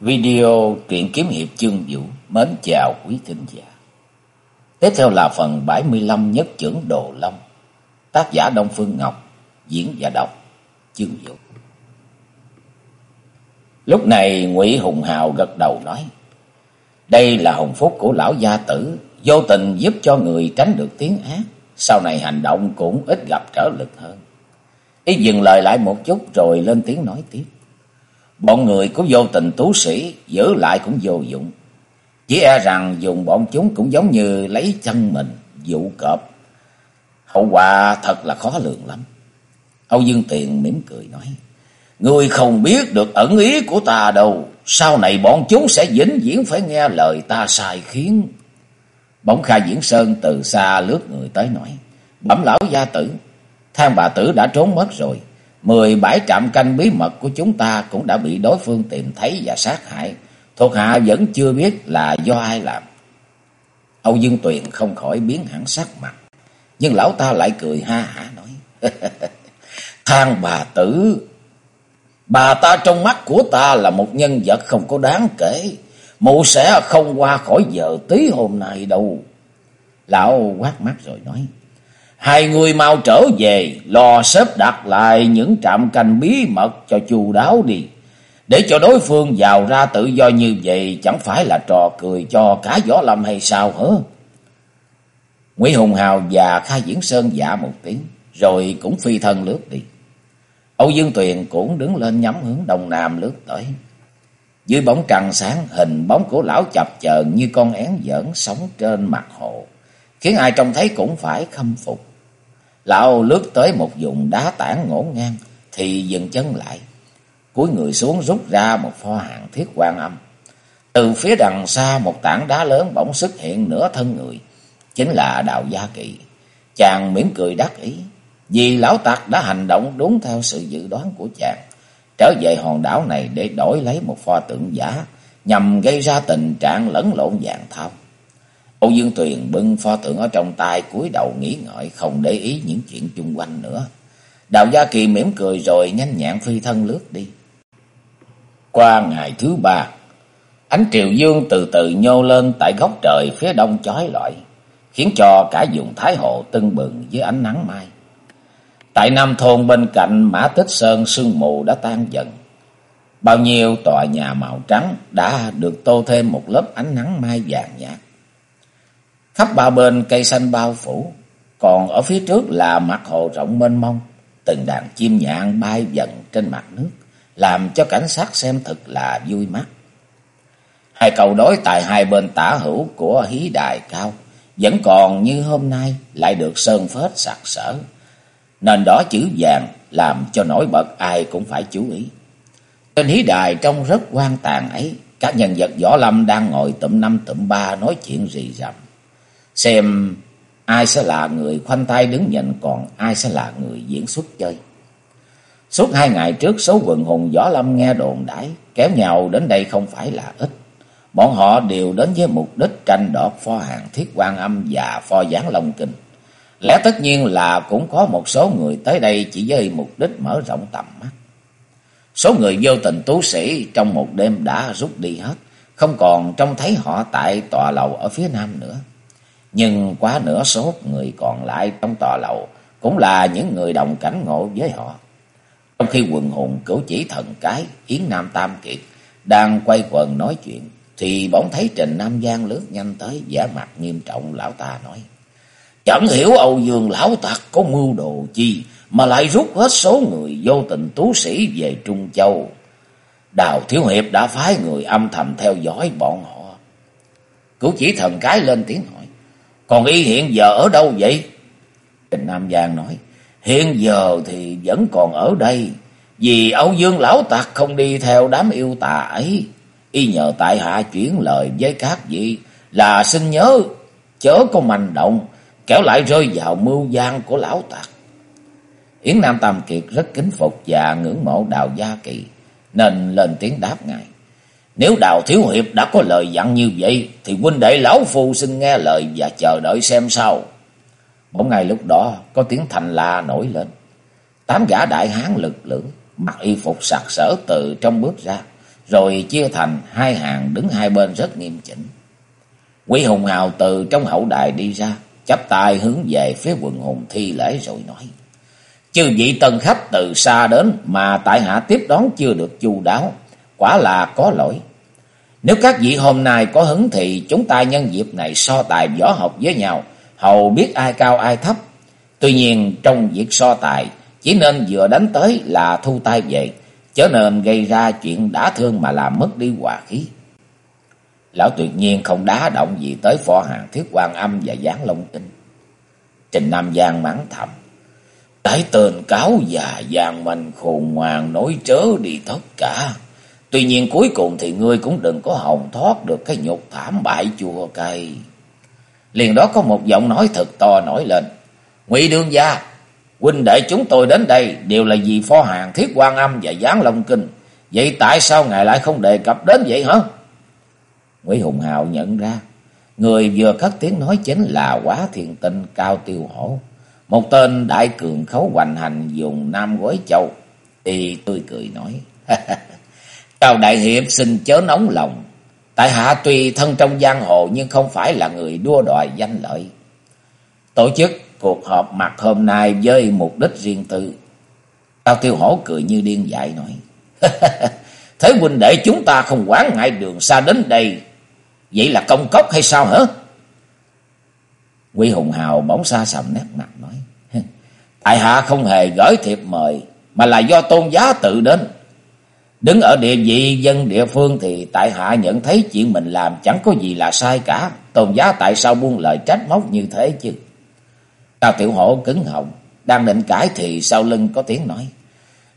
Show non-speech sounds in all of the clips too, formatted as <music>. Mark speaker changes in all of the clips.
Speaker 1: Video truyện kiếm hiệp chương vũ mến chào quý thính giả. Tiếp theo là phần 75 nhất trưởng Đồ Long. Tác giả Đông Phương Ngọc, diễn và đọc chương vũ. Lúc này Ngụy Hùng Hào gật đầu nói: "Đây là hồng phúc của lão gia tử, vô tình giúp cho người tránh được tiếng ác, sau này hành động cũng ít gặp trở lực hơn." Y dừng lời lại một chút rồi lên tiếng nói tiếp. Bọn người của vô tình tú sĩ giữ lại cũng vô dụng. Chỉ e rằng dùng bọn chúng cũng giống như lấy chân mình, dụ cọp. Hậu quả thật là khó lường lắm. Âu Dương Tiền mỉm cười nói. Người không biết được ẩn ý của ta đâu. Sau này bọn chúng sẽ vĩnh viễn phải nghe lời ta sai khiến. Bỗng Kha Diễn Sơn từ xa lướt người tới nói. Bẩm lão gia tử. Thang bà tử đã trốn mất rồi. Mười bảy trạm canh bí mật của chúng ta cũng đã bị đối phương tìm thấy và sát hại. Thuộc hạ vẫn chưa biết là do ai làm. Âu Dương Tuyền không khỏi biến hẳn sắc mặt. Nhưng lão ta lại cười ha hả nói. <laughs> Thang bà tử. Bà ta trong mắt của ta là một nhân vật không có đáng kể. Mụ sẽ không qua khỏi giờ tí hôm nay đâu. Lão quát mắt rồi nói. Hai người mau trở về, lo xếp đặt lại những trạm canh bí mật cho chu đáo đi. Để cho đối phương vào ra tự do như vậy chẳng phải là trò cười cho cả gió lâm hay sao hả? Ngụy Hùng Hào và Kha Diễn Sơn dạ một tiếng, rồi cũng phi thân lướt đi. Âu Dương Tuyền cũng đứng lên nhắm hướng đông nam lướt tới. Dưới bóng trăng sáng, hình bóng của lão chập chờn như con én giỡn sống trên mặt hồ, khiến ai trông thấy cũng phải khâm phục. Lão lướt tới một vùng đá tảng ngổn ngang, thì dừng chân lại. Cúi người xuống rút ra một pho hàng thiết quan âm. Từ phía đằng xa, một tảng đá lớn bỗng xuất hiện nửa thân người. Chính là Đào Gia Kỵ. Chàng mỉm cười đắc ý. Vì lão tặc đã hành động đúng theo sự dự đoán của chàng. Trở về hòn đảo này để đổi lấy một pho tượng giả. Nhằm gây ra tình trạng lẫn lộn dạng thao. Âu Dương Tuyền bưng pho tượng ở trong tay cúi đầu nghĩ ngợi không để ý những chuyện chung quanh nữa. Đào Gia Kỳ mỉm cười rồi nhanh nhẹn phi thân lướt đi. Qua ngày thứ ba, ánh triều dương từ từ nhô lên tại góc trời phía đông chói lọi, khiến cho cả vùng Thái Hồ tưng bừng với ánh nắng mai. Tại Nam Thôn bên cạnh Mã Tích Sơn sương mù đã tan dần. Bao nhiêu tòa nhà màu trắng đã được tô thêm một lớp ánh nắng mai vàng nhạt. Khắp ba bên cây xanh bao phủ, còn ở phía trước là mặt hồ rộng mênh mông, từng đàn chim nhạn bay dần trên mặt nước, làm cho cảnh sát xem thật là vui mắt. Hai cầu đối tại hai bên tả hữu của hí đài cao, vẫn còn như hôm nay lại được sơn phết sặc sỡ, nên đó chữ vàng làm cho nổi bật ai cũng phải chú ý. Trên hí đài trông rất quan tàn ấy, các nhân vật võ lâm đang ngồi tụm năm tụm ba nói chuyện rì rầm xem ai sẽ là người khoanh tay đứng nhìn còn ai sẽ là người diễn xuất chơi. Suốt hai ngày trước số quần hùng võ lâm nghe đồn đãi kéo nhau đến đây không phải là ít. Bọn họ đều đến với mục đích tranh đoạt pho hàng thiết quan âm và pho giáng long kinh. Lẽ tất nhiên là cũng có một số người tới đây chỉ với mục đích mở rộng tầm mắt. Số người vô tình tú sĩ trong một đêm đã rút đi hết, không còn trông thấy họ tại tòa lầu ở phía nam nữa. Nhưng quá nửa số người còn lại trong tòa lầu cũng là những người đồng cảnh ngộ với họ. Trong khi quần hùng cửu chỉ thần cái, Yến Nam Tam Kiệt đang quay quần nói chuyện, thì bỗng thấy Trình Nam Giang lướt nhanh tới, vẻ mặt nghiêm trọng lão ta nói. Chẳng hiểu Âu Dương lão tặc có mưu đồ chi mà lại rút hết số người vô tình tú sĩ về Trung Châu. Đào Thiếu Hiệp đã phái người âm thầm theo dõi bọn họ. Cửu chỉ thần cái lên tiếng hỏi. Còn y hiện giờ ở đâu vậy? Trình Nam Giang nói. Hiện giờ thì vẫn còn ở đây. Vì Âu Dương Lão Tạc không đi theo đám yêu tà ấy. Y nhờ tại hạ chuyển lời với các vị là xin nhớ, chớ có manh động. Kéo lại rơi vào mưu gian của Lão Tạc. Yến Nam Tam Kiệt rất kính phục và ngưỡng mộ Đào Gia Kỳ. Nên lên tiếng đáp ngài. Nếu Đào Thiếu Hiệp đã có lời dặn như vậy, thì huynh đệ lão phu xin nghe lời và chờ đợi xem sao. Bỗng ngay lúc đó, có tiếng thành la nổi lên. Tám gã đại hán lực lưỡng, mặc y phục sặc sỡ từ trong bước ra, rồi chia thành hai hàng đứng hai bên rất nghiêm chỉnh. Quý Hùng Hào từ trong hậu đài đi ra, chắp tay hướng về phía quần hùng thi lễ rồi nói. Chư vị tân khách từ xa đến mà tại hạ tiếp đón chưa được chu đáo, quả là có lỗi. Nếu các vị hôm nay có hứng thì chúng ta nhân dịp này so tài võ học với nhau, hầu biết ai cao ai thấp. Tuy nhiên trong việc so tài, chỉ nên vừa đánh tới là thu tay về, chớ nên gây ra chuyện đã thương mà làm mất đi hòa khí. Lão tuyệt nhiên không đá động gì tới phò hàng thiết quan âm và gián long tinh. Trình Nam Giang mắng thầm. Cái tên cáo già vàng mình khùng ngoan nói chớ đi tất cả. Tuy nhiên cuối cùng thì ngươi cũng đừng có hồng thoát được cái nhục thảm bại chùa cay. Liền đó có một giọng nói thật to nổi lên. Ngụy đương gia, huynh đệ chúng tôi đến đây đều là vì phó hàng thiết quan âm và gián long kinh. Vậy tại sao ngài lại không đề cập đến vậy hả? Ngụy Hùng Hào nhận ra, người vừa cất tiếng nói chính là quá thiền tinh cao tiêu hổ. Một tên đại cường khấu hoành hành dùng nam gối châu. Y tươi cười nói, <laughs> Tào Đại Hiệp xin chớ nóng lòng. Tại hạ tuy thân trong giang hồ nhưng không phải là người đua đòi danh lợi. Tổ chức cuộc họp mặt hôm nay với mục đích riêng tư. Cao Tiêu Hổ cười như điên dại nói. <laughs> Thế huynh đệ chúng ta không quán ngại đường xa đến đây. Vậy là công cốc hay sao hả? Quy Hùng Hào bỗng xa sầm nét mặt nói. <laughs> Tại hạ không hề gửi thiệp mời, mà là do tôn giá tự đến. Đứng ở địa vị dân địa phương thì tại hạ nhận thấy chuyện mình làm chẳng có gì là sai cả. Tôn giá tại sao buông lời trách móc như thế chứ? Cao Tiểu Hổ cứng họng, đang định cãi thì sau lưng có tiếng nói.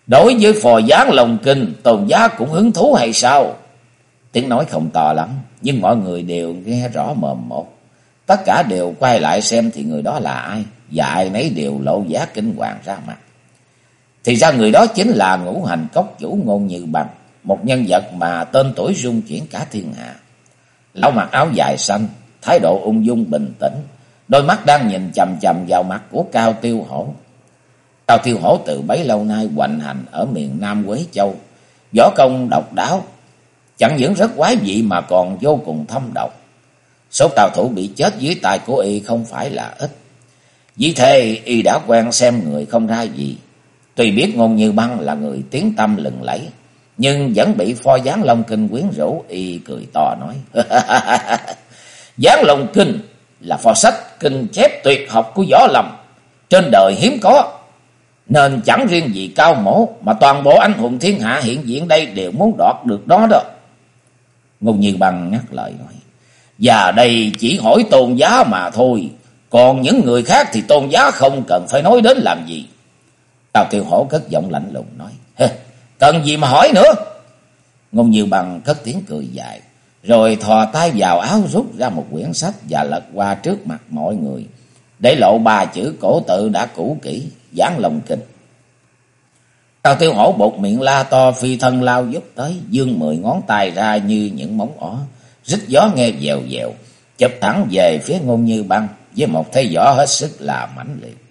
Speaker 1: Đối với phò gián lòng kinh, tôn giá cũng hứng thú hay sao? Tiếng nói không to lắm, nhưng mọi người đều nghe rõ mồm một. Tất cả đều quay lại xem thì người đó là ai, và ai nấy đều lộ giá kinh hoàng ra mặt. Thì ra người đó chính là ngũ hành cốc chủ ngôn như bằng, một nhân vật mà tên tuổi rung chuyển cả thiên hạ. Lão mặc áo dài xanh, thái độ ung dung bình tĩnh, đôi mắt đang nhìn chầm chầm vào mặt của Cao Tiêu Hổ. Cao Tiêu Hổ từ bấy lâu nay hoành hành ở miền Nam Quế Châu, võ công độc đáo, chẳng những rất quái dị mà còn vô cùng thâm độc. Số tàu thủ bị chết dưới tay của y không phải là ít. Vì thế y đã quen xem người không ra gì, Tuy biết ngôn như băng là người tiếng tâm lừng lẫy, nhưng vẫn bị pho gián long kinh quyến rũ, y cười to nói. <laughs> gián long kinh là pho sách kinh chép tuyệt học của võ lâm, trên đời hiếm có. Nên chẳng riêng gì cao mổ, mà toàn bộ anh hùng thiên hạ hiện diện đây đều muốn đoạt được đó đó. Ngôn như băng ngắt lời nói. Và đây chỉ hỏi tôn giá mà thôi, còn những người khác thì tôn giá không cần phải nói đến làm gì. Cao Tiêu Hổ cất giọng lạnh lùng nói. Cần gì mà hỏi nữa? Ngôn Như Bằng cất tiếng cười dài. Rồi thò tay vào áo rút ra một quyển sách và lật qua trước mặt mọi người. Để lộ ba chữ cổ tự đã cũ kỹ, dán lòng kịch. Cao Tiêu Hổ bột miệng la to phi thân lao dốc tới, dương mười ngón tay ra như những móng ỏ, rít gió nghe dèo dèo, chụp thẳng về phía ngôn như băng với một thế võ hết sức là mãnh liệt.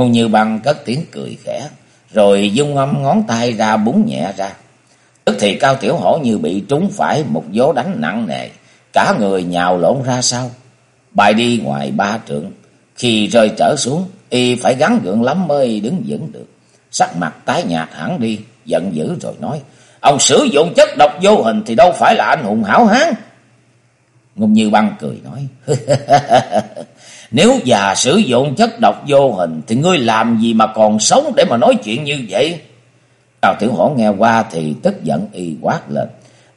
Speaker 1: Ngô Như Bằng cất tiếng cười khẽ, rồi dung âm ngón tay ra búng nhẹ ra. Tức thì Cao Tiểu Hổ như bị trúng phải một vố đánh nặng nề, cả người nhào lộn ra sau, bài đi ngoài ba trượng. Khi rơi trở xuống, y phải gắn gượng lắm mới đứng vững được. Sắc mặt tái nhạt hẳn đi, giận dữ rồi nói, ông sử dụng chất độc vô hình thì đâu phải là anh hùng hảo hán. Ngôn Như Băng cười nói, <laughs> Nếu già sử dụng chất độc vô hình, thì ngươi làm gì mà còn sống để mà nói chuyện như vậy? Cao Tiểu Hổ nghe qua thì tức giận y quát lên.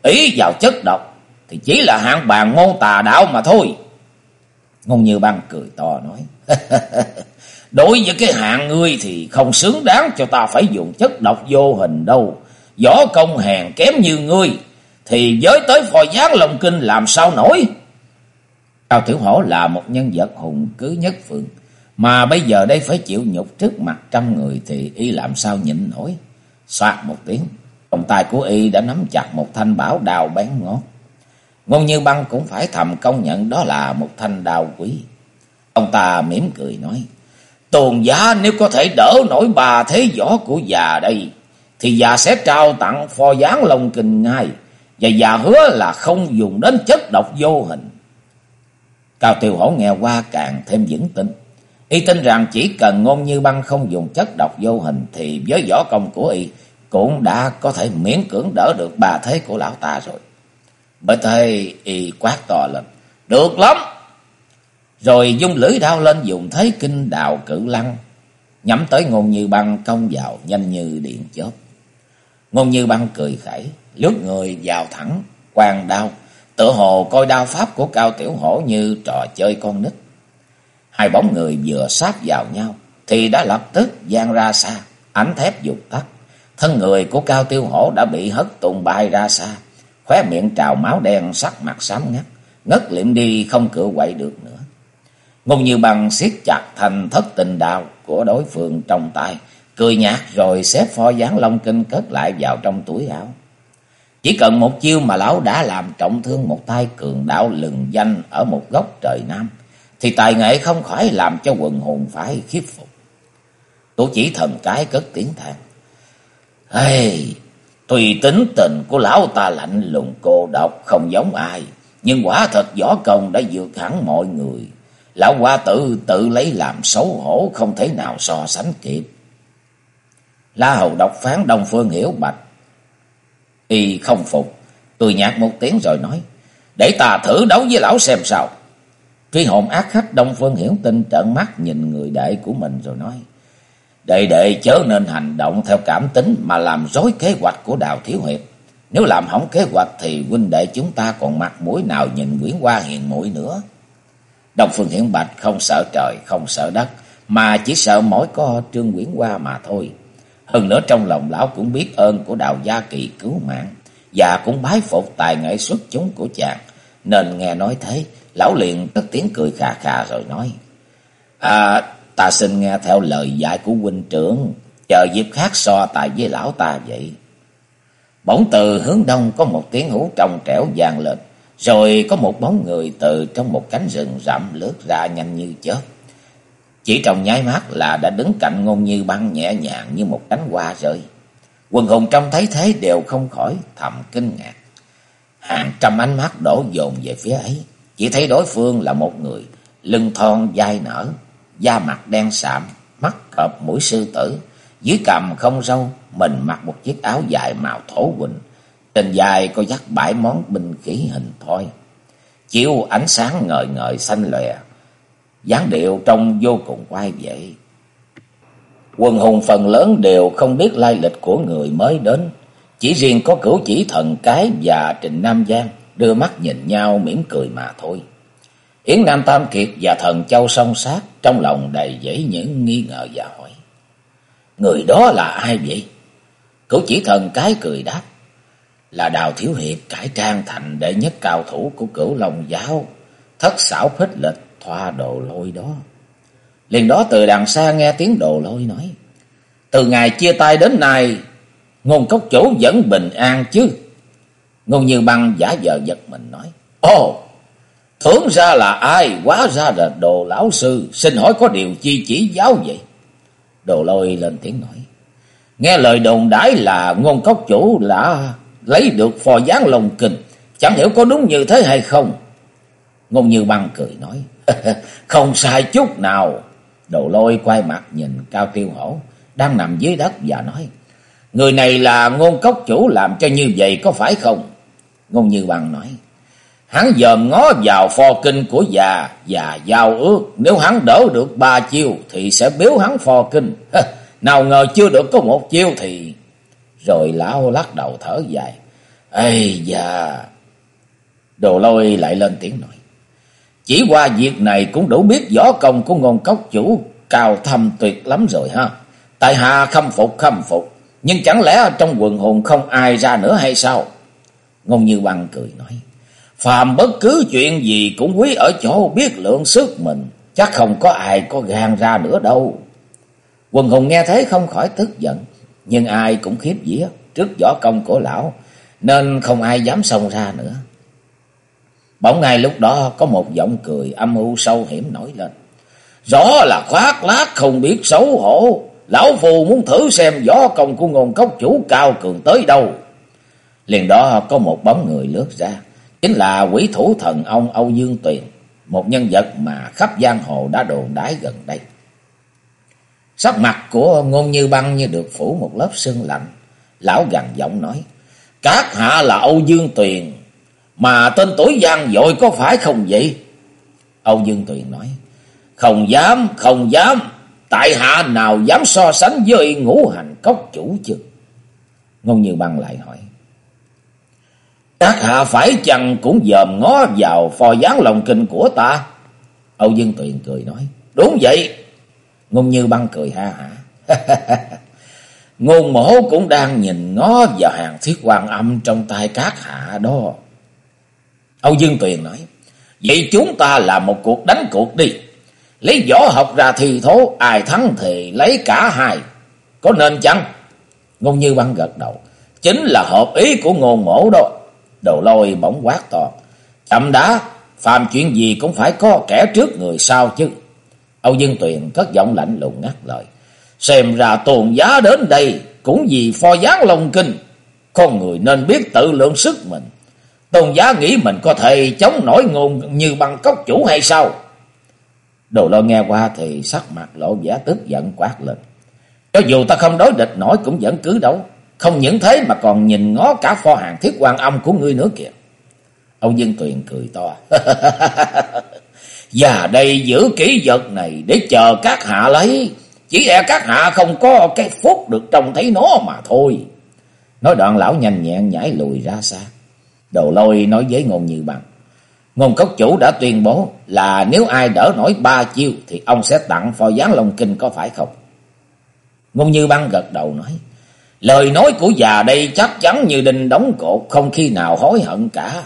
Speaker 1: Ý vào chất độc thì chỉ là hạng bàn môn tà đạo mà thôi. Ngôn Như Băng cười to nói. <laughs> Đối với cái hạng ngươi thì không xứng đáng cho ta phải dùng chất độc vô hình đâu. Võ công hèn kém như ngươi, thì giới tới phò gián lòng kinh làm sao nổi. Cao Tiểu Hổ là một nhân vật hùng cứ nhất phượng, mà bây giờ đây phải chịu nhục trước mặt trăm người thì y làm sao nhịn nổi. Xoạt một tiếng, trong tay của y đã nắm chặt một thanh bảo đào bén ngót. Ngôn Như Băng cũng phải thầm công nhận đó là một thanh đào quý. Ông ta mỉm cười nói, Tôn giá nếu có thể đỡ nổi bà thế võ của già đây, thì già sẽ trao tặng phò gián lồng kình ngay. Và già hứa là không dùng đến chất độc vô hình. Cao Tiêu Hổ nghe qua càng thêm vững tin. Y tin rằng chỉ cần ngôn như băng không dùng chất độc vô hình thì với võ công của y cũng đã có thể miễn cưỡng đỡ được bà thế của lão ta rồi. Bởi thế y quát to lên. Được lắm! Rồi dung lưỡi đao lên dùng thế kinh đào cử lăng. Nhắm tới ngôn như băng công vào nhanh như điện chớp. Ngôn như băng cười khẩy, lướt người vào thẳng, quang đao. Tự hồ coi đao pháp của Cao Tiểu Hổ như trò chơi con nít. Hai bóng người vừa sát vào nhau thì đã lập tức gian ra xa, ánh thép dục tắt. Thân người của Cao Tiêu Hổ đã bị hất tung bay ra xa, khóe miệng trào máu đen sắc mặt xám ngắt, ngất liệm đi không cựa quậy được nữa. Ngôn Như Bằng siết chặt thành thất tình đạo của đối phương trong tay, cười nhạt rồi xếp pho gián long kinh cất lại vào trong túi áo. Chỉ cần một chiêu mà lão đã làm trọng thương một tay cường đạo lừng danh ở một góc trời Nam, thì tài nghệ không khỏi làm cho quần hồn phải khiếp phục. Tổ chỉ thần cái cất tiếng than. Hey, tùy tính tình của lão ta lạnh lùng cô độc không giống ai, nhưng quả thật võ công đã vượt hẳn mọi người. Lão hoa tự tự lấy làm xấu hổ không thể nào so sánh kịp. La Hầu độc phán Đông Phương hiểu bạch. Y không phục, cười nhạt một tiếng rồi nói. Để ta thử đấu với lão xem sao. Truy hồn ác khách Đông Phương Hiển Tinh trợn mắt nhìn người đệ của mình rồi nói. Đệ đệ chớ nên hành động theo cảm tính mà làm rối kế hoạch của Đào Thiếu Hiệp. Nếu làm hỏng kế hoạch thì huynh đệ chúng ta còn mặt mũi nào nhìn Nguyễn Hoa hiền mũi nữa. Đông Phương Hiển Bạch không sợ trời, không sợ đất, mà chỉ sợ mỗi có Trương Nguyễn Hoa mà thôi. Hơn nữa trong lòng lão cũng biết ơn của Đào Gia Kỳ cứu mạng, và cũng bái phục tài nghệ xuất chúng của chàng, nên nghe nói thế, lão liền cất tiếng cười khà khà rồi nói. À, ta xin nghe theo lời dạy của huynh trưởng, chờ dịp khác so tài với lão ta vậy. Bỗng từ hướng đông có một tiếng hú trong trẻo vang lên. Rồi có một bóng người từ trong một cánh rừng rậm lướt ra nhanh như chớp. Chỉ trong nháy mắt là đã đứng cạnh ngôn như băng nhẹ nhàng như một cánh hoa rơi. Quần hùng trong thấy thế đều không khỏi thầm kinh ngạc. Hàng trăm ánh mắt đổ dồn về phía ấy. Chỉ thấy đối phương là một người lưng thon dai nở, da mặt đen sạm, mắt cọp mũi sư tử, dưới cằm không râu, mình mặc một chiếc áo dài màu thổ quỳnh, trên dài có dắt bãi món binh khí hình thoi. Chiếu ánh sáng ngời ngời xanh lòe dáng điệu trông vô cùng quay vậy. Quân hùng phần lớn đều không biết lai lịch của người mới đến. Chỉ riêng có cửu chỉ thần cái và Trình Nam Giang đưa mắt nhìn nhau mỉm cười mà thôi. Yến Nam Tam Kiệt và thần Châu song sát trong lòng đầy dẫy những nghi ngờ và hỏi. Người đó là ai vậy? Cửu chỉ thần cái cười đáp là Đào Thiếu Hiệp cải trang thành đệ nhất cao thủ của cửu Long Giáo, thất xảo phích lịch thoa đồ lôi đó. Liền đó từ đằng xa nghe tiếng đồ lôi nói, từ ngày chia tay đến nay, ngôn cốc chủ vẫn bình an chứ. Ngôn như băng giả vờ giật mình nói, ồ, thưởng ra là ai, quá ra là đồ lão sư, xin hỏi có điều chi chỉ giáo vậy? Đồ lôi lên tiếng nói, nghe lời đồn đãi là ngôn cốc chủ đã lấy được phò gián lồng kình. Chẳng hiểu có đúng như thế hay không? Ngôn Như Băng cười nói. <laughs> không sai chút nào. Đồ lôi quay mặt nhìn Cao Tiêu Hổ. Đang nằm dưới đất và nói. Người này là ngôn cốc chủ làm cho như vậy có phải không? Ngôn Như bằng nói. Hắn dòm ngó vào pho kinh của già và giao ước. Nếu hắn đỡ được ba chiêu thì sẽ biếu hắn pho kinh. <laughs> Nào ngờ chưa được có một chiêu thì rồi lão lắc đầu thở dài. Ây da! Đồ lôi lại lên tiếng nói. Chỉ qua việc này cũng đủ biết võ công của ngôn cốc chủ cao thâm tuyệt lắm rồi ha. Tại hạ khâm phục khâm phục. Nhưng chẳng lẽ trong quần hồn không ai ra nữa hay sao? Ngôn Như Băng cười nói. Phàm bất cứ chuyện gì cũng quý ở chỗ biết lượng sức mình. Chắc không có ai có gan ra nữa đâu. Quần hùng nghe thế không khỏi tức giận nhưng ai cũng khiếp dĩa trước võ công của lão, nên không ai dám xông ra nữa. Bỗng ngay lúc đó có một giọng cười âm u sâu hiểm nổi lên. Rõ là khoác lác không biết xấu hổ, Lão phù muốn thử xem võ công của ngôn cốc chủ cao cường tới đâu. Liền đó có một bóng người lướt ra. Chính là quỷ thủ thần ông Âu Dương Tuyền. Một nhân vật mà khắp giang hồ đã đồn đái gần đây. Sắc mặt của ngôn như băng như được phủ một lớp sương lạnh. Lão gằn giọng nói. Các hạ là Âu Dương Tuyền. Mà tên tuổi giang dội có phải không vậy? Âu Dương Tuyền nói. Không dám, không dám. Tại hạ nào dám so sánh với ngũ hành cốc chủ chứ? Ngôn Như Băng lại hỏi. Các hạ phải chăng cũng dòm ngó vào phò gián lòng kinh của ta? Âu Dương Tuyền cười nói. Đúng vậy. Ngôn Như Băng cười ha hả. Ngôn mổ cũng đang nhìn ngó vào hàng thiết quan âm trong tay các hạ đó. Âu Dương Tuyền nói. Vậy chúng ta làm một cuộc đánh cuộc đi. Lấy võ học ra thì thố, ai thắng thì lấy cả hai. Có nên chăng? Ngôn Như Băng gật đầu. Chính là hợp ý của ngôn mổ đó. Đầu lôi bỗng quát to. Chậm đã, phàm chuyện gì cũng phải có kẻ trước người sau chứ. Âu Dương Tuyền cất giọng lạnh lùng ngắt lời. Xem ra tồn giá đến đây cũng vì pho gián lòng kinh. Con người nên biết tự lượng sức mình. Tôn giá nghĩ mình có thể chống nổi ngôn như bằng cốc chủ hay sao? Đồ lôi nghe qua thì sắc mặt lộ vẻ tức giận quát lên. Cho dù ta không đối địch nổi cũng vẫn cứ đấu. Không những thế mà còn nhìn ngó cả pho hàng thiết quan âm của ngươi nữa kìa. Ông Dương Tuyền cười to. <laughs> Và đây giữ kỹ vật này để chờ các hạ lấy. Chỉ e các hạ không có cái phúc được trông thấy nó mà thôi. Nói đoạn lão nhanh nhẹn nhảy lùi ra xa. Đồ lôi nói với ngôn như bằng. Ngôn cốc chủ đã tuyên bố là nếu ai đỡ nổi ba chiêu thì ông sẽ tặng phò gián long kinh có phải không? Ngôn như băng gật đầu nói. Lời nói của già đây chắc chắn như đinh đóng cột không khi nào hối hận cả.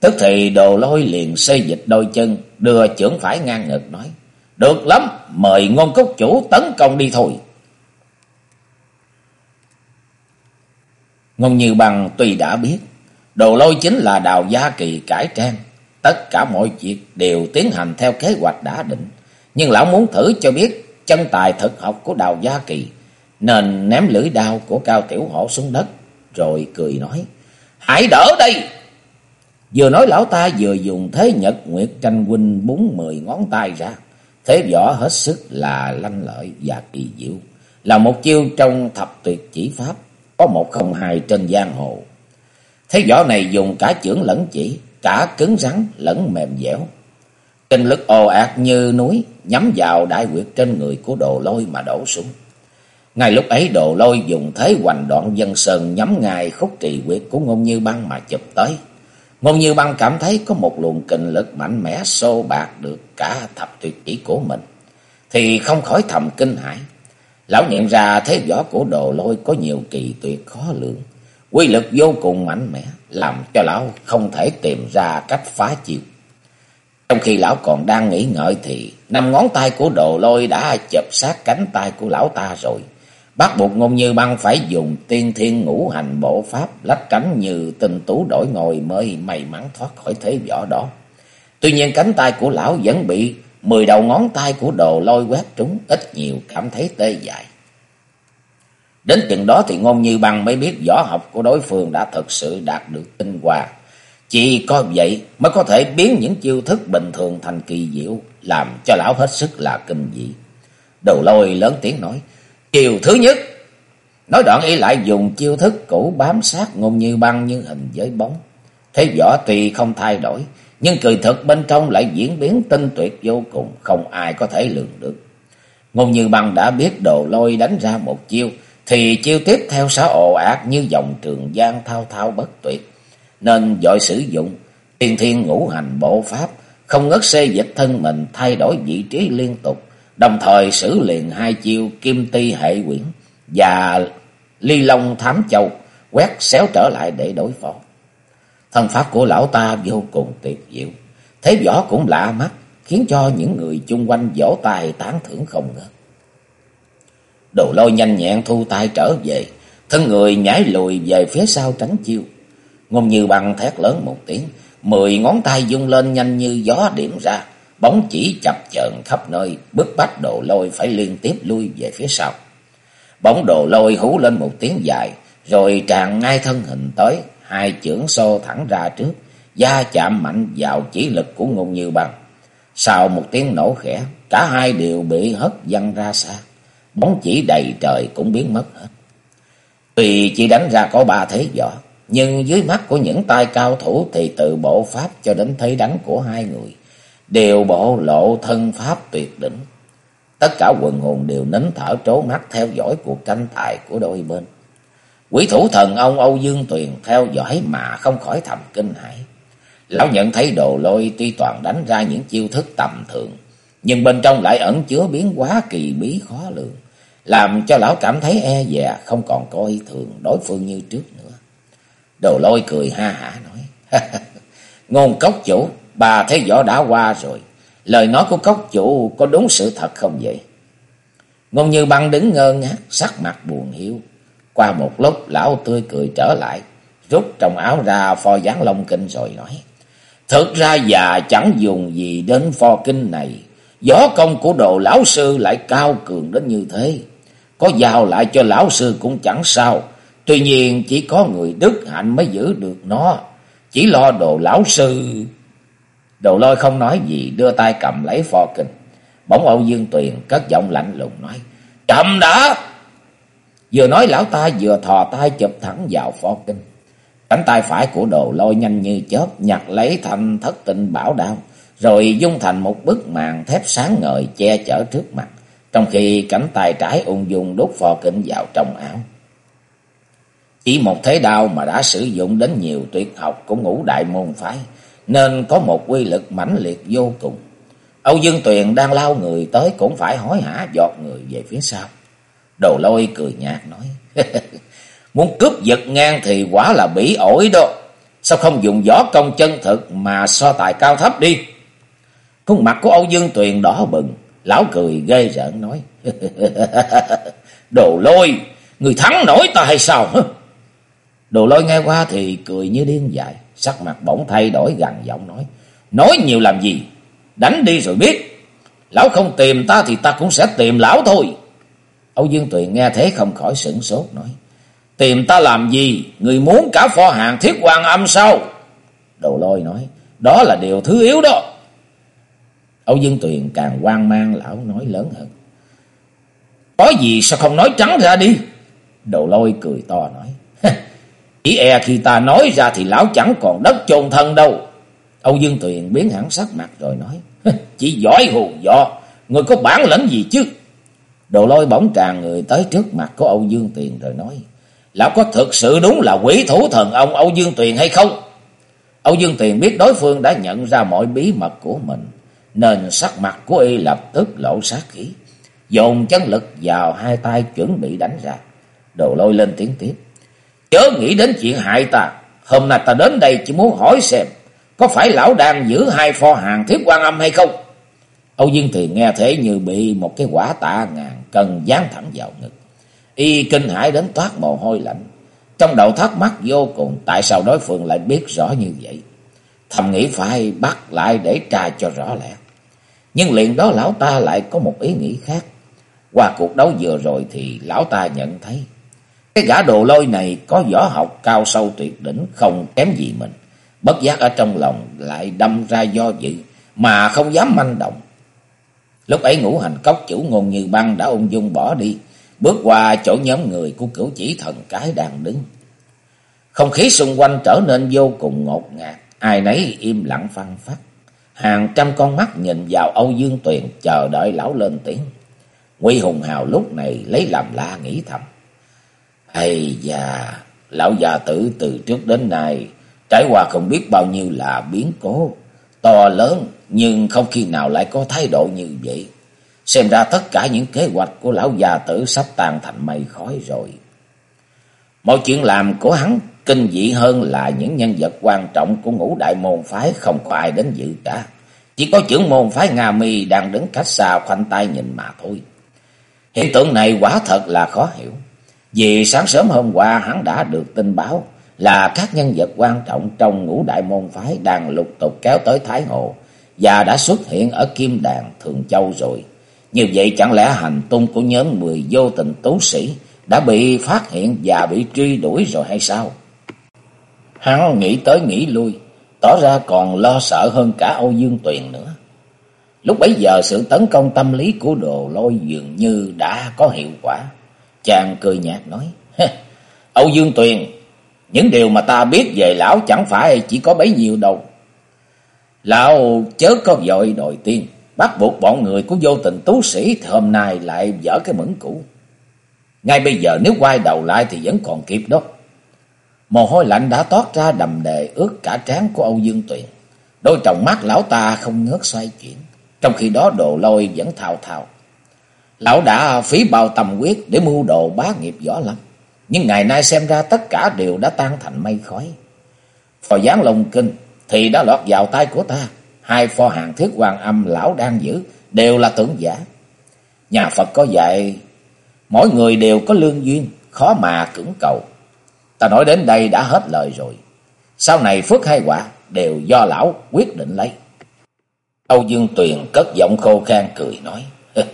Speaker 1: Tức thì đồ lôi liền xây dịch đôi chân đưa trưởng phải ngang ngực nói. Được lắm, mời ngôn cốc chủ tấn công đi thôi. Ngôn Như Bằng tuy đã biết, đồ lôi chính là đào gia kỳ cải trang. Tất cả mọi việc đều tiến hành theo kế hoạch đã định. Nhưng lão muốn thử cho biết chân tài thực học của đào gia kỳ. Nên ném lưỡi đao của cao tiểu hổ xuống đất. Rồi cười nói, hãy đỡ đây! Vừa nói lão ta vừa dùng thế nhật nguyệt tranh huynh bốn mười ngón tay ra. Thế võ hết sức là lanh lợi và kỳ diệu. Là một chiêu trong thập tuyệt chỉ pháp có một không hai trên giang hồ. Thế võ này dùng cả chưởng lẫn chỉ, cả cứng rắn lẫn mềm dẻo. Kinh lực ồ ạt như núi, nhắm vào đại quyệt trên người của đồ lôi mà đổ xuống. Ngay lúc ấy đồ lôi dùng thế hoành đoạn dân sơn nhắm ngài khúc trì quyệt của ngôn như băng mà chụp tới. Ngôn như băng cảm thấy có một luồng kinh lực mạnh mẽ xô bạc được cả thập tuyệt chỉ của mình. Thì không khỏi thầm kinh hãi. Lão nhận ra thế võ của đồ lôi có nhiều kỳ tuyệt khó lường. Quy lực vô cùng mạnh mẽ, làm cho lão không thể tìm ra cách phá chiều. Trong khi lão còn đang nghĩ ngợi thì năm ngón tay của đồ lôi đã chập sát cánh tay của lão ta rồi. Bắt buộc ngôn như băng phải dùng tiên thiên ngũ hành bộ pháp lách cánh như tình tú đổi ngồi mới may mắn thoát khỏi thế võ đó. Tuy nhiên cánh tay của lão vẫn bị mười đầu ngón tay của đồ lôi quét trúng, ít nhiều cảm thấy tê dại. Đến chừng đó thì ngôn như băng mới biết võ học của đối phương đã thực sự đạt được tinh hoa. Chỉ có vậy mới có thể biến những chiêu thức bình thường thành kỳ diệu, làm cho lão hết sức là kinh dị. Đồ lôi lớn tiếng nói, chiều thứ nhất. Nói đoạn y lại dùng chiêu thức cũ bám sát ngôn như băng như hình với bóng. Thế võ tuy không thay đổi, nhưng cười thực bên trong lại diễn biến tinh tuyệt vô cùng, không ai có thể lường được. Ngôn Như Băng đã biết đồ lôi đánh ra một chiêu, thì chiêu tiếp theo sẽ ồ ạt như dòng trường giang thao thao bất tuyệt. Nên dội sử dụng tiên thiên ngũ hành bộ pháp, không ngớt xê dịch thân mình thay đổi vị trí liên tục, đồng thời sử liền hai chiêu kim ti hệ quyển và ly long thám châu, quét xéo trở lại để đối phó. Thân pháp của lão ta vô cùng tuyệt diệu. Thế võ cũng lạ mắt, khiến cho những người chung quanh vỗ tay tán thưởng không ngớt. Đồ lôi nhanh nhẹn thu tay trở về, thân người nhảy lùi về phía sau tránh chiêu. Ngôn như bằng thét lớn một tiếng, mười ngón tay dung lên nhanh như gió điểm ra, bóng chỉ chập chờn khắp nơi, bức bách đồ lôi phải liên tiếp lui về phía sau. Bóng đồ lôi hú lên một tiếng dài, rồi tràn ngay thân hình tới, hai chưởng xô thẳng ra trước, da chạm mạnh vào chỉ lực của ngôn như bằng. Sau một tiếng nổ khẽ, cả hai đều bị hất văng ra xa, bóng chỉ đầy trời cũng biến mất hết. Tuy chỉ đánh ra có ba thế võ, nhưng dưới mắt của những tay cao thủ thì từ bộ pháp cho đến thế đánh của hai người, đều bộ lộ thân pháp tuyệt đỉnh. Tất cả quần hồn đều nín thở trố mắt theo dõi cuộc tranh tài của đôi bên. Quỷ thủ thần ông Âu Dương Tuyền theo dõi mà không khỏi thầm kinh hãi. Lão nhận thấy đồ lôi tuy toàn đánh ra những chiêu thức tầm thường, nhưng bên trong lại ẩn chứa biến hóa kỳ bí khó lường, làm cho lão cảm thấy e dè không còn coi thường đối phương như trước nữa. Đồ lôi cười ha hả nói, <laughs> ngôn cốc chủ, bà thấy võ đã qua rồi, lời nói của cốc chủ có đúng sự thật không vậy? Ngôn như băng đứng ngơ ngác, sắc mặt buồn hiu. Qua một lúc lão tươi cười trở lại, rút trong áo ra pho gián long kinh rồi nói. Thực ra già chẳng dùng gì đến pho kinh này. Gió công của đồ lão sư lại cao cường đến như thế. Có giao lại cho lão sư cũng chẳng sao. Tuy nhiên chỉ có người đức hạnh mới giữ được nó. Chỉ lo đồ lão sư. Đồ lôi không nói gì đưa tay cầm lấy pho kinh. Bỗng Âu Dương Tuyền cất giọng lạnh lùng nói. Chậm đã! Vừa nói lão ta vừa thò tay chụp thẳng vào pho kinh. Cánh tay phải của đồ lôi nhanh như chớp, nhặt lấy thanh thất tinh bảo đao. Rồi dung thành một bức màn thép sáng ngời che chở trước mặt. Trong khi cánh tay trái ung dung đút pho kinh vào trong áo. Chỉ một thế đao mà đã sử dụng đến nhiều tuyệt học của ngũ đại môn phái. Nên có một quy lực mãnh liệt vô cùng. Âu Dương Tuyền đang lao người tới cũng phải hối hả giọt người về phía sau. Đồ lôi cười nhạt nói. <laughs> Muốn cướp giật ngang thì quả là bỉ ổi đó. Sao không dùng võ công chân thực mà so tài cao thấp đi. Khuôn mặt của Âu Dương Tuyền đỏ bừng. Lão cười ghê rợn nói. <laughs> Đồ lôi, người thắng nổi ta hay sao? <laughs> Đồ lôi nghe qua thì cười như điên dại. Sắc mặt bỗng thay đổi gần giọng nói. Nói nhiều làm gì? Đánh đi rồi biết. Lão không tìm ta thì ta cũng sẽ tìm lão thôi. Âu Dương Tuyền nghe thế không khỏi sửng sốt, nói. Tìm ta làm gì? Người muốn cả pho hàng thiết hoàng âm sao? Đồ lôi nói. Đó là điều thứ yếu đó. Âu Dương Tuyền càng hoang mang, lão nói lớn hơn. Có gì sao không nói trắng ra đi? Đồ lôi cười to nói. Chỉ e khi ta nói ra thì lão chẳng còn đất chôn thân đâu. Âu Dương Tuyền biến hẳn sắc mặt rồi nói. Chỉ giỏi hù dọ. Người có bản lĩnh gì chứ? Đồ lôi bỗng tràn người tới trước mặt của Âu Dương Tuyền rồi nói. Lão có thực sự đúng là quỷ thủ thần ông Âu Dương Tuyền hay không? Âu Dương Tuyền biết đối phương đã nhận ra mọi bí mật của mình. Nên sắc mặt của y lập tức lộ sát khí. Dồn chân lực vào hai tay chuẩn bị đánh ra. Đồ lôi lên tiếng tiếp. Chớ nghĩ đến chuyện hại ta. Hôm nay ta đến đây chỉ muốn hỏi xem. Có phải lão đang giữ hai pho hàng thiết quan âm hay không? Âu Dương Tuyền nghe thế như bị một cái quả tạ ngàn cần dán thẳng vào ngực. Y kinh hãi đến toát mồ hôi lạnh. Trong đầu thắc mắc vô cùng, tại sao đối phương lại biết rõ như vậy. Thầm nghĩ phải bắt lại để tra cho rõ lẽ. Nhưng liền đó lão ta lại có một ý nghĩ khác. Qua cuộc đấu vừa rồi thì lão ta nhận thấy. Cái gã đồ lôi này có võ học cao sâu tuyệt đỉnh, không kém gì mình. Bất giác ở trong lòng lại đâm ra do dự, mà không dám manh động. Lúc ấy ngũ hành cốc chủ ngôn như băng đã ung dung bỏ đi, bước qua chỗ nhóm người của cửu chỉ thần cái đang đứng. Không khí xung quanh trở nên vô cùng ngột ngạt, ai nấy im lặng phăng phát. Hàng trăm con mắt nhìn vào Âu Dương Tuyền chờ đợi lão lên tiếng. Nguy Hùng Hào lúc này lấy làm la nghĩ thầm. Ây da, lão già tử từ trước đến nay trải qua không biết bao nhiêu là biến cố to lớn nhưng không khi nào lại có thái độ như vậy. Xem ra tất cả những kế hoạch của lão già tử sắp tan thành mây khói rồi. Mọi chuyện làm của hắn kinh dị hơn là những nhân vật quan trọng của ngũ đại môn phái không có ai đến dự cả. Chỉ có trưởng môn phái Nga Mi đang đứng cách xa khoanh tay nhìn mà thôi. Hiện tượng này quả thật là khó hiểu. Vì sáng sớm hôm qua hắn đã được tin báo là các nhân vật quan trọng trong ngũ đại môn phái đang lục tục kéo tới Thái Hồ và đã xuất hiện ở Kim Đàn Thường Châu rồi. Như vậy chẳng lẽ hành tung của nhóm mười vô tình tú sĩ đã bị phát hiện và bị truy đuổi rồi hay sao? Hắn nghĩ tới nghĩ lui, tỏ ra còn lo sợ hơn cả Âu Dương Tuyền nữa. Lúc bấy giờ sự tấn công tâm lý của đồ lôi dường như đã có hiệu quả. Chàng cười nhạt nói, Âu Dương Tuyền, những điều mà ta biết về lão chẳng phải chỉ có bấy nhiêu đâu. Lão chớ có dội đòi tiên, bắt buộc bọn người của vô tình tú sĩ thì hôm nay lại dở cái mẫn cũ. Ngay bây giờ nếu quay đầu lại thì vẫn còn kịp đó. Mồ hôi lạnh đã toát ra đầm đề ướt cả trán của Âu Dương Tuyền. Đôi tròng mắt lão ta không ngớt xoay chuyển. Trong khi đó đồ lôi vẫn thao thao. Lão đã phí bao tâm quyết để mưu đồ bá nghiệp võ lắm, Nhưng ngày nay xem ra tất cả đều đã tan thành mây khói. Phò gián lồng kinh thì đã lọt vào tay của ta. Hai pho hàng thiết quan âm lão đang giữ đều là tưởng giả. Nhà Phật có dạy mỗi người đều có lương duyên, khó mà cưỡng cầu. Ta nói đến đây đã hết lời rồi. Sau này phước hay quả đều do lão quyết định lấy. Âu Dương Tuyền cất giọng khô khan cười nói. <laughs>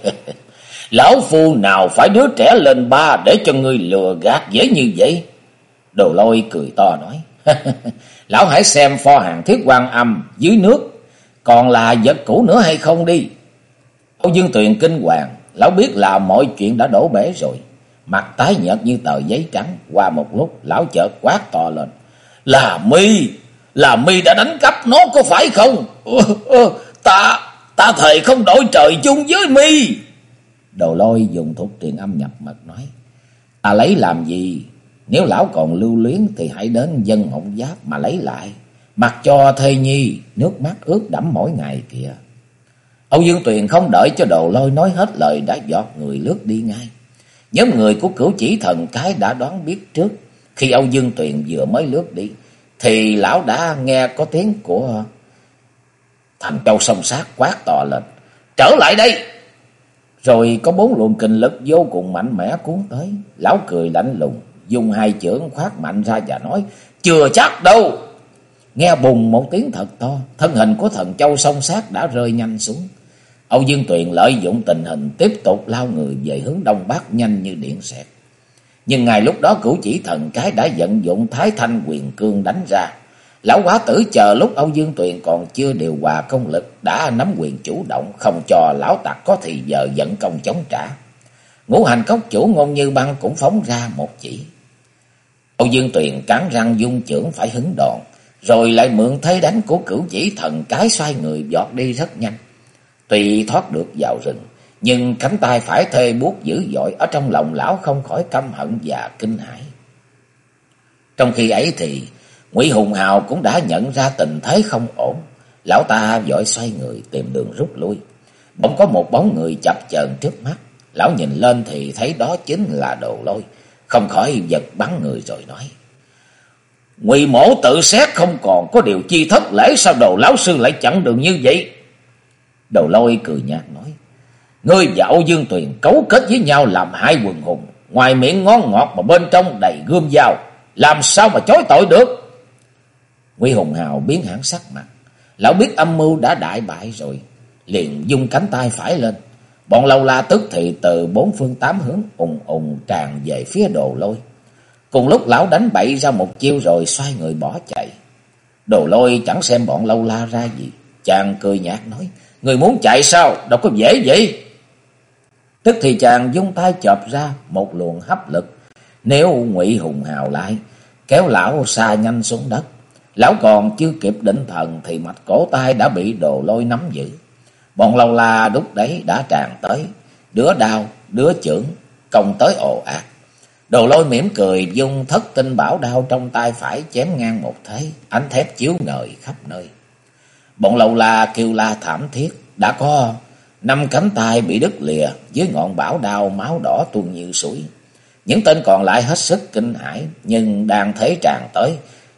Speaker 1: Lão phu nào phải đứa trẻ lên ba để cho ngươi lừa gạt dễ như vậy? Đồ lôi cười to nói. <laughs> Lão hãy xem pho hàng thiết quan âm dưới nước. Còn là vật cũ nữa hay không đi? Âu Dương Tuyền kinh hoàng. Lão biết là mọi chuyện đã đổ bể rồi. Mặt tái nhợt như tờ giấy trắng. Qua một lúc lão chợt quát to lên. Là mi Là mi đã đánh cắp nó có phải không? ta Ta thề không đổi trời chung với mi Đồ lôi dùng thuốc truyền âm nhập mật nói. Ta lấy làm gì? Nếu lão còn lưu luyến thì hãy đến dân mộng giáp mà lấy lại. Mặc cho thê nhi, nước mắt ướt đẫm mỗi ngày kìa. Âu Dương Tuyền không đợi cho đồ lôi nói hết lời đã giọt người lướt đi ngay. Nhóm người của cửu chỉ thần cái đã đoán biết trước. Khi Âu Dương Tuyền vừa mới lướt đi, thì lão đã nghe có tiếng của thành châu sông sát quát to lên. Trở lại đây! Rồi có bốn luồng kinh lực vô cùng mạnh mẽ cuốn tới. Lão cười lạnh lùng, dùng hai chưởng khoát mạnh ra và nói, chưa chắc đâu. Nghe bùng một tiếng thật to, thân hình của thần châu song sát đã rơi nhanh xuống. Âu Dương Tuyền lợi dụng tình hình tiếp tục lao người về hướng đông bắc nhanh như điện xẹt. Nhưng ngay lúc đó cửu chỉ thần cái đã vận dụng thái thanh quyền cương đánh ra. Lão quá tử chờ lúc Âu Dương Tuyền còn chưa điều hòa công lực đã nắm quyền chủ động không cho lão tặc có thì giờ dẫn công chống trả. Ngũ hành cốc chủ ngôn như băng cũng phóng ra một chỉ. Âu Dương Tuyền cắn răng dung trưởng phải hứng đòn, rồi lại mượn thế đánh của cửu chỉ thần cái xoay người giọt đi rất nhanh. Tuy thoát được vào rừng, nhưng cánh tay phải thê buốt dữ dội ở trong lòng lão không khỏi căm hận và kinh hãi. Trong khi ấy thì Ngụy Hùng Hào cũng đã nhận ra tình thế không ổn, lão ta vội xoay người tìm đường rút lui. Bỗng có một bóng người chập chờn trước mắt, lão nhìn lên thì thấy đó chính là Đồ Lôi, không khỏi giật bắn người rồi nói: Ngụy Mổ tự xét không còn có điều chi thất lễ sao Đồ lão sư lại chặn đường như vậy? đầu Lôi cười nhạt nói: Ngươi và Âu Dương Tuyền cấu kết với nhau làm hai quần hùng, ngoài miệng ngon ngọt mà bên trong đầy gươm dao, làm sao mà chối tội được? Nguy Hùng Hào biến hẳn sắc mặt. Lão biết âm mưu đã đại bại rồi. Liền dung cánh tay phải lên. Bọn lâu la tức thì từ bốn phương tám hướng ùng ùng tràn về phía đồ lôi. Cùng lúc lão đánh bậy ra một chiêu rồi xoay người bỏ chạy. Đồ lôi chẳng xem bọn lâu la ra gì. Chàng cười nhạt nói. Người muốn chạy sao? Đâu có dễ vậy. Tức thì chàng dung tay chộp ra một luồng hấp lực. Nếu ngụy hùng hào lại, kéo lão xa nhanh xuống đất. Lão còn chưa kịp định thần thì mạch cổ tay đã bị đồ lôi nắm giữ. Bọn lâu la đúc đấy đã tràn tới, đứa đau, đứa trưởng, công tới ồ ạt. Đồ lôi mỉm cười dung thất tinh bảo đao trong tay phải chém ngang một thế, ánh thép chiếu ngời khắp nơi. Bọn lâu la kêu la thảm thiết, đã có năm cánh tay bị đứt lìa dưới ngọn bảo đao máu đỏ tuôn như suối. Những tên còn lại hết sức kinh hãi nhưng đang thế tràn tới,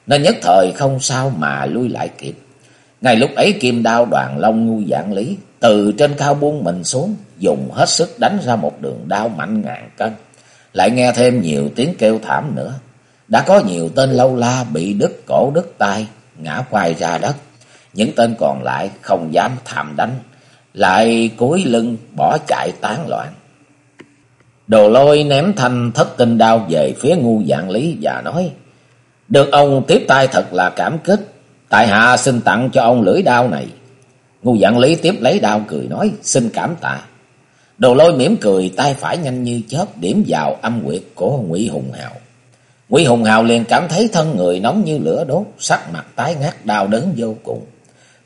Speaker 1: nên nhất thời không sao mà lui lại kịp. Ngay lúc ấy kim đao đoàn long ngu dạng lý từ trên cao buông mình xuống, dùng hết sức đánh ra một đường đao mạnh ngàn cân. Lại nghe thêm nhiều tiếng kêu thảm nữa. Đã có nhiều tên lâu la bị đứt cổ đứt tay, ngã quay ra đất. Những tên còn lại không dám thảm đánh, lại cúi lưng bỏ chạy tán loạn. Đồ lôi ném thanh thất tinh đao về phía ngu dạng lý và nói, Được ông tiếp tay thật là cảm kích, tại hạ xin tặng cho ông lưỡi đao này. Ngu dạng lý tiếp lấy đao cười nói, xin cảm tạ. Đồ lôi mỉm cười, tay phải nhanh như chớp điểm vào âm quyệt của Ngụy Hùng Hào. Ngụy Hùng Hào liền cảm thấy thân người nóng như lửa đốt, sắc mặt tái ngát đau đớn vô cùng.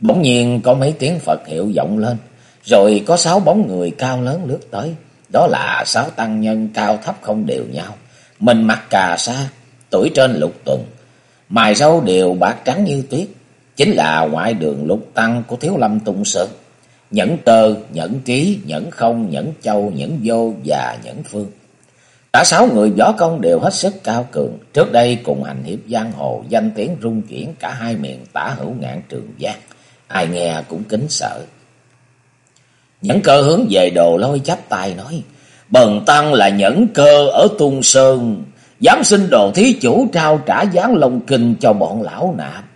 Speaker 1: Bỗng nhiên có mấy tiếng Phật hiệu vọng lên, rồi có sáu bóng người cao lớn lướt tới. Đó là sáu tăng nhân cao thấp không đều nhau, mình mặc cà sa, tuổi trên lục tuần, mài râu đều bạc trắng như tuyết, chính là ngoại đường lục tăng của Thiếu Lâm tùng Sơn. Nhẫn tơ, nhẫn ký nhẫn không, nhẫn châu, nhẫn vô và nhẫn phương. Cả sáu người võ công đều hết sức cao cường, trước đây cùng hành hiệp giang hồ, danh tiếng rung chuyển cả hai miền tả hữu ngạn trường giang, ai nghe cũng kính sợ. Nhẫn cơ hướng về đồ lôi chắp tay nói, Bần tăng là nhẫn cơ ở Tung Sơn, dám xin đồ thí chủ trao trả gián lông kinh cho bọn lão nạp.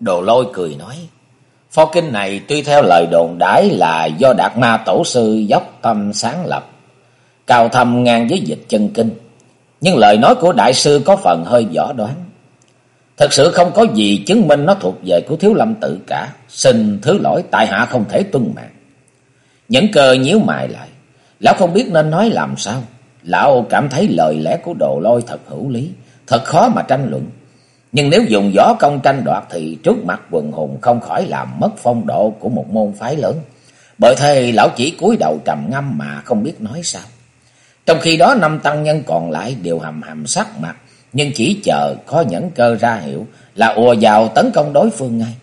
Speaker 1: Đồ lôi cười nói, Pho kinh này tuy theo lời đồn đãi là do Đạt Ma Tổ Sư dốc tâm sáng lập, cao thâm ngang với dịch chân kinh. Nhưng lời nói của đại sư có phần hơi võ đoán. Thật sự không có gì chứng minh nó thuộc về của Thiếu Lâm tự cả. Xin thứ lỗi tại hạ không thể tuân mạng. Nhẫn cơ nhíu mày lại. Lão không biết nên nói làm sao. Lão cảm thấy lời lẽ của đồ lôi thật hữu lý. Thật khó mà tranh luận. Nhưng nếu dùng võ công tranh đoạt thì trước mặt quần hùng không khỏi làm mất phong độ của một môn phái lớn. Bởi thế lão chỉ cúi đầu trầm ngâm mà không biết nói sao. Trong khi đó năm tăng nhân còn lại đều hầm hầm sắc mặt, nhưng chỉ chờ có nhẫn cơ ra hiệu là ùa vào tấn công đối phương ngay.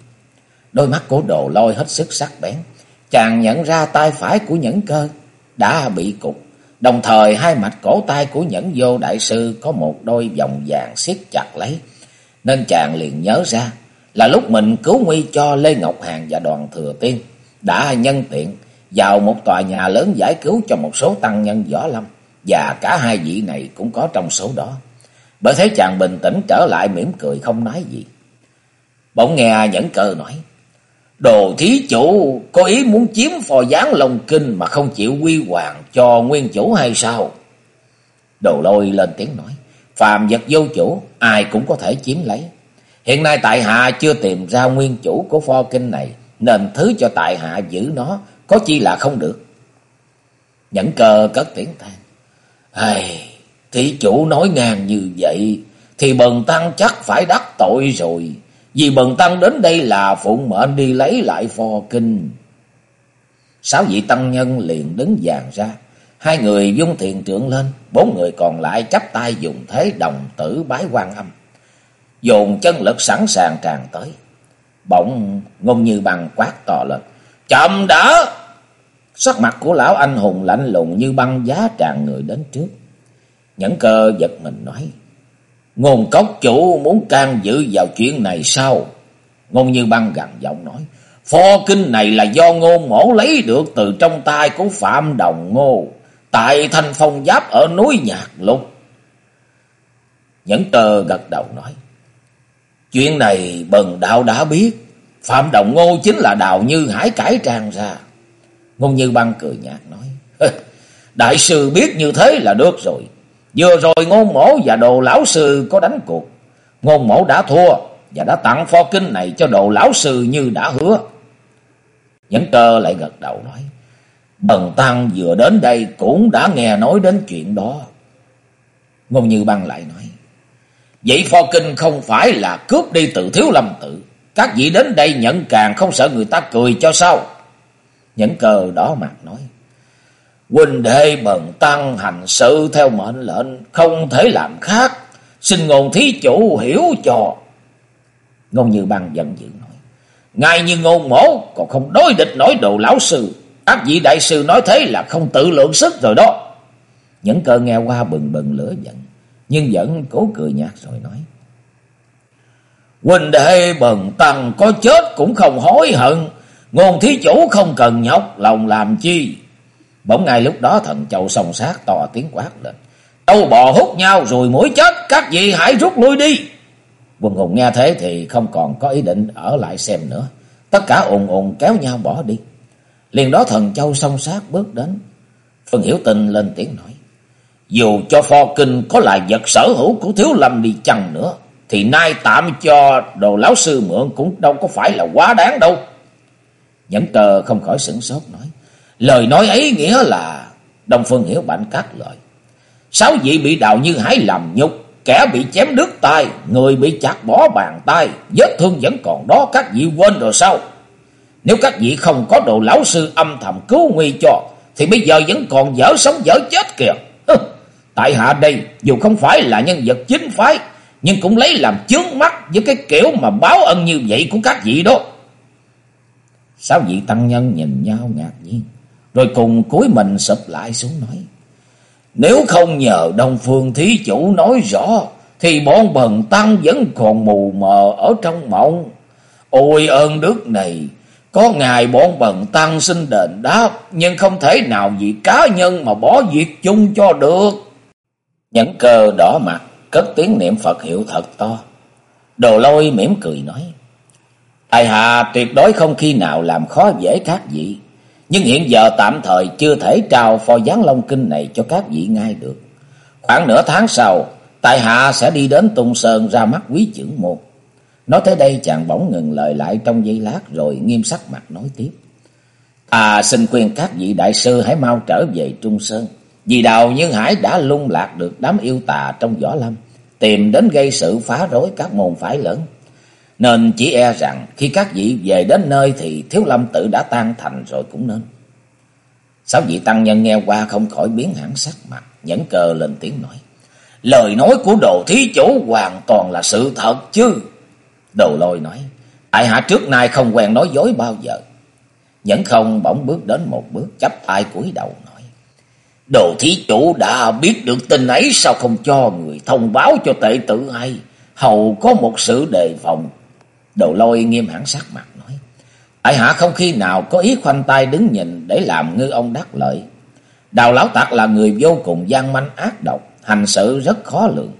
Speaker 1: Đôi mắt của đồ lôi hết sức sắc bén, chàng nhận ra tay phải của nhẫn cơ đã bị cục. Đồng thời hai mạch cổ tay của nhẫn vô đại sư có một đôi vòng vàng siết chặt lấy. Nên chàng liền nhớ ra là lúc mình cứu nguy cho Lê Ngọc Hàn và đoàn thừa tiên. Đã nhân tiện vào một tòa nhà lớn giải cứu cho một số tăng nhân võ lâm. Và cả hai vị này cũng có trong số đó. Bởi thế chàng bình tĩnh trở lại mỉm cười không nói gì. Bỗng nghe nhẫn cơ nói. Đồ thí chủ, có ý muốn chiếm phò gián lồng kinh mà không chịu quy hoàng cho nguyên chủ hay sao? Đồ lôi lên tiếng nói. Phàm vật vô chủ ai cũng có thể chiếm lấy. Hiện nay tại hạ chưa tìm ra nguyên chủ của pho kinh này. Nên thứ cho tại hạ giữ nó có chi là không được. Nhẫn cơ cất tiếng than. Ai, thị chủ nói ngang như vậy thì bần tăng chắc phải đắc tội rồi. Vì bần tăng đến đây là phụng mệnh đi lấy lại phò kinh. Sáu vị tăng nhân liền đứng dàn ra. Hai người dung thiền trượng lên. Bốn người còn lại chắp tay dùng thế đồng tử bái quan âm. Dồn chân lực sẵn sàng tràn tới. Bỗng ngôn như bằng quát to lên. Chậm đỡ. Sắc mặt của lão anh hùng lạnh lùng như băng giá tràn người đến trước. Nhẫn cơ giật mình nói. Ngôn cốc chủ muốn can dự vào chuyện này sao? Ngôn như băng gằn giọng nói. Pho kinh này là do ngôn mổ lấy được từ trong tay của Phạm Đồng Ngô. Tại thành phong giáp ở núi Nhạc Lục. Nhẫn cơ gật đầu nói. Chuyện này bần đạo đã biết. Phạm Đồng Ngô chính là đào như hải cải trang ra. Ngôn Như Băng cười nhạt nói. Đại sư biết như thế là được rồi. Vừa rồi ngôn mổ và đồ lão sư có đánh cuộc. Ngôn mổ đã thua và đã tặng pho kinh này cho đồ lão sư như đã hứa. Nhẫn cơ lại gật đầu nói. Bần tăng vừa đến đây cũng đã nghe nói đến chuyện đó. Ngôn Như Băng lại nói. Vậy pho kinh không phải là cướp đi từ thiếu lâm tự. Các vị đến đây nhận càng không sợ người ta cười cho sao? Nhẫn cờ đỏ mặt nói. Huynh đệ bần tăng hành sự theo mệnh lệnh, không thể làm khác. Xin ngôn thí chủ hiểu cho. Ngôn như băng giận dữ nói. Ngay như ngôn mổ, còn không đối địch nổi đồ lão sư. Các vị đại sư nói thế là không tự lượng sức rồi đó. Những cơ nghe qua bừng bừng lửa giận, nhưng vẫn cố cười nhạt rồi nói. huỳnh đệ bần tăng có chết cũng không hối hận. Ngôn thí chủ không cần nhọc lòng làm chi. Bỗng ngay lúc đó thần châu song sát to tiếng quát lên. Tâu bò hút nhau rồi mũi chết, các vị hãy rút lui đi. Quân hùng nghe thế thì không còn có ý định ở lại xem nữa. Tất cả ồn ồn kéo nhau bỏ đi. Liền đó thần châu song sát bước đến. Phần Hiểu Tình lên tiếng nói. Dù cho pho kinh có là vật sở hữu của Thiếu Lâm đi chăng nữa. Thì nay tạm cho đồ lão sư mượn cũng đâu có phải là quá đáng đâu. Nhẫn tờ không khỏi sửng sốt nói. Lời nói ấy nghĩa là Đông Phương Hiểu Bảnh cắt lời. Sáu vị bị đào như hái làm nhục. Kẻ bị chém đứt tay. Người bị chặt bỏ bàn tay. Vết thương vẫn còn đó. Các vị quên rồi sao? Nếu các vị không có đồ lão sư âm thầm cứu nguy cho. Thì bây giờ vẫn còn dở sống dở chết kìa. Tại hạ đây, dù không phải là nhân vật chính phái. Nhưng cũng lấy làm chướng mắt với cái kiểu mà báo ân như vậy của các vị đó. Sáu vị tăng nhân nhìn nhau ngạc nhiên. Rồi cùng cúi mình sụp lại xuống nói. Nếu không nhờ Đông Phương Thí Chủ nói rõ. Thì bọn bần tăng vẫn còn mù mờ ở trong mộng. Ôi ơn đức này. Có ngày bọn bần tăng xin đền đáp. Nhưng không thể nào vì cá nhân mà bỏ việc chung cho được. Nhẫn cơ đỏ mặt. Cất tiếng niệm Phật hiệu thật to. Đồ lôi mỉm cười nói. Tài hạ tuyệt đối không khi nào làm khó dễ các vị. Nhưng hiện giờ tạm thời chưa thể trao phò gián long kinh này cho các vị ngay được. Khoảng nửa tháng sau, tài hạ sẽ đi đến tùng Sơn ra mắt quý trưởng môn. Nói tới đây chàng bỗng ngừng lời lại trong giây lát rồi nghiêm sắc mặt nói tiếp. À xin khuyên các vị đại sư hãy mau trở về Trung Sơn. Vì đào Nhân Hải đã lung lạc được đám yêu tà trong võ lâm. Tìm đến gây sự phá rối các môn phái lớn. Nên chỉ e rằng khi các vị về đến nơi thì thiếu lâm tự đã tan thành rồi cũng nên. Sáu vị tăng nhân nghe qua không khỏi biến hẳn sắc mặt, nhẫn cờ lên tiếng nói. Lời nói của đồ thí chủ hoàn toàn là sự thật chứ. Đồ lôi nói, tại hạ trước nay không quen nói dối bao giờ. Nhẫn không bỗng bước đến một bước chấp tay cúi đầu nói. Đồ thí chủ đã biết được tin ấy sao không cho người thông báo cho tệ tử hay. Hầu có một sự đề phòng Đầu lôi nghiêm hẳn sắc mặt nói. Tại hạ không khi nào có ý khoanh tay đứng nhìn để làm ngư ông đắc lợi. Đào lão tạc là người vô cùng gian manh ác độc, hành sự rất khó lường.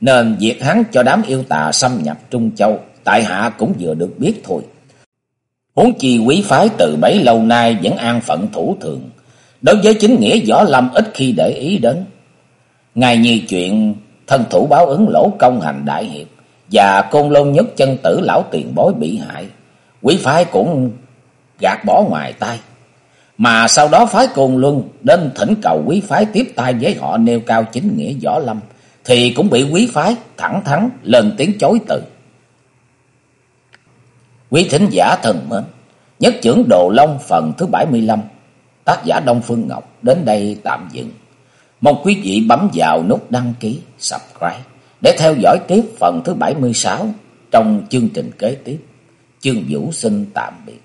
Speaker 1: Nên việc hắn cho đám yêu tà xâm nhập Trung Châu, tại hạ cũng vừa được biết thôi. Huống chi quý phái từ bấy lâu nay vẫn an phận thủ thường. Đối với chính nghĩa võ lâm ít khi để ý đến. Ngài nhi chuyện thân thủ báo ứng lỗ công hành đại hiệp và côn lôn nhất chân tử lão tiền bối bị hại, quý phái cũng gạt bỏ ngoài tay. Mà sau đó phái côn luân đến thỉnh cầu quý phái tiếp tay với họ nêu cao chính nghĩa võ lâm, thì cũng bị quý phái thẳng thắn lên tiếng chối từ. Quý thính giả thần mến, nhất trưởng Đồ Long phần thứ 75, tác giả Đông Phương Ngọc đến đây tạm dừng. Mong quý vị bấm vào nút đăng ký, subscribe để theo dõi tiếp phần thứ 76 trong chương trình kế tiếp. Chương Vũ xin tạm biệt.